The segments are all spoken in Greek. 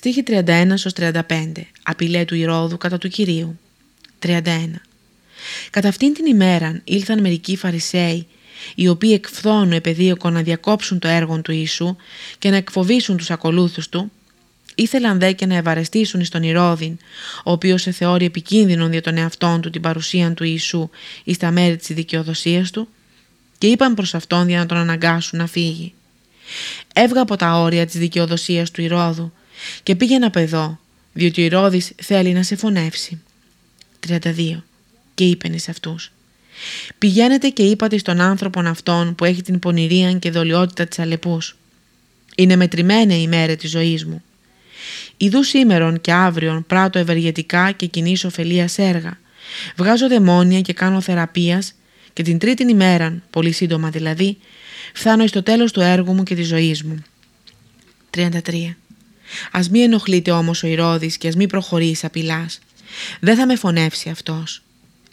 Στίχη 31-35 Απειλέ του Ηρώδου κατά του Κυρίου. 31 Κατά αυτήν την ημέρα ήλθαν μερικοί Φαρισαίοι οι οποίοι εκφθόνου επεδίωκον να διακόψουν το έργο του Ιησού και να εκφοβήσουν τους ακολούθους του ήθελαν δε και να ευαρεστήσουν στον Ηρώδην, ο οποίος σε θεώρη επικίνδυνον για τον εαυτόν του την παρουσία του Ιησού εις τα μέρη της δικαιοδοσίας του και είπαν προς αυτόν για να τον αναγκάσουν να φύγει. Έβγα από τα όρια της δικαιοδοσίας του Ηρώδου και πήγαινε από εδώ, διότι ο Ηρώδης θέλει να σε φωνεύσει. 32. Και είπεν εις αυτούς. Πηγαίνετε και είπατε στον άνθρωπον αυτόν που έχει την πονηρία και δολιότητα της αλεπούς. Είναι μετρημένη η μέρα της ζωής μου. Ιδού σήμερον και αύριον πράττω ευεργετικά και κοινή ωφελίας έργα. Βγάζω δαιμόνια και κάνω θεραπείας και την τρίτη ημέρα, πολύ σύντομα δηλαδή, φτάνω στο τέλος του έργου μου και της ζωής μου. 33. Ας μη ενοχλείτε όμως ο Ηρώδης και ας μη προχωρήσει απειλάς. Δεν θα με φωνεύσει αυτός.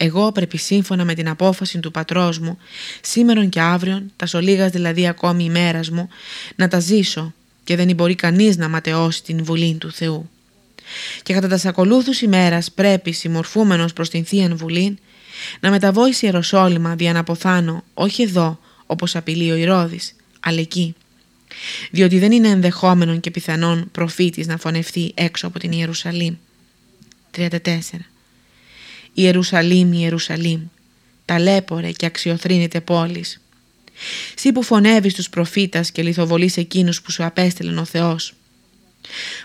Εγώ πρέπει σύμφωνα με την απόφαση του πατρός μου, σήμερον και αύριον, τα σολίγας δηλαδή ακόμη ημέρας μου, να τα ζήσω και δεν μπορεί κανείς να ματαιώσει την βουλή του Θεού. Και κατά τας ακολούθους ημέρας πρέπει, συμμορφούμενος προς την Θείαν Βουλήν, να μεταβώ εις Ιεροσόλυμα δια να αποθάνω, όχι εδώ, όπως απειλεί ο Ηρώδης, αλλά εκεί. Διότι δεν είναι ενδεχόμενον και πιθανόν προφήτης να φωνευτεί έξω από την Ιερουσαλήμ. 34. Ιερουσαλήμ, Ιερουσαλήμ, ταλέπορε και αξιοθρύνεται πόλης. Σύ που φωνεύεις τους προφήτας και λιθοβολείς εκείνους που σου απέστειλεν ο Θεός.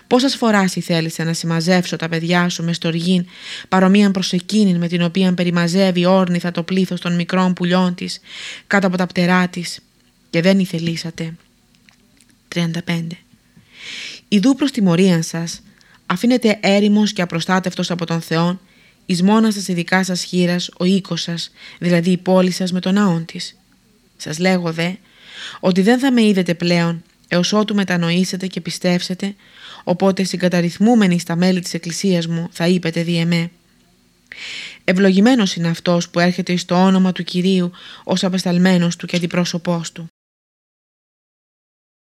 Πόσας φοράς θέλησε να συμμαζεύσω τα παιδιά σου μες στοργήν παρομοίαν προς εκείνην με την οποία περιμαζεύει όρνηθα το πλήθος των μικρών πουλιών της κάτω από τα πτερά της και δεν ηθελήσατε. 35. Ιδού προς τιμωρίαν σας αφήνετε έρημος και απροστάτευτος από τον Θεό εις μόνας σας ειδικά σας χείρας ο οίκος σας, δηλαδή η πόλη σας με τον ναόν της. Σας λέγω δε ότι δεν θα με είδετε πλέον έως ότου μετανοήσετε και πιστεύσετε, οπότε συγκαταρρυθμούμενοι στα μέλη της Εκκλησίας μου θα είπετε δι' εμέ. Ευλογημένος είναι αυτός που έρχεται στο όνομα του Κυρίου ως απεσταλμένος του και αντιπρόσωπός του.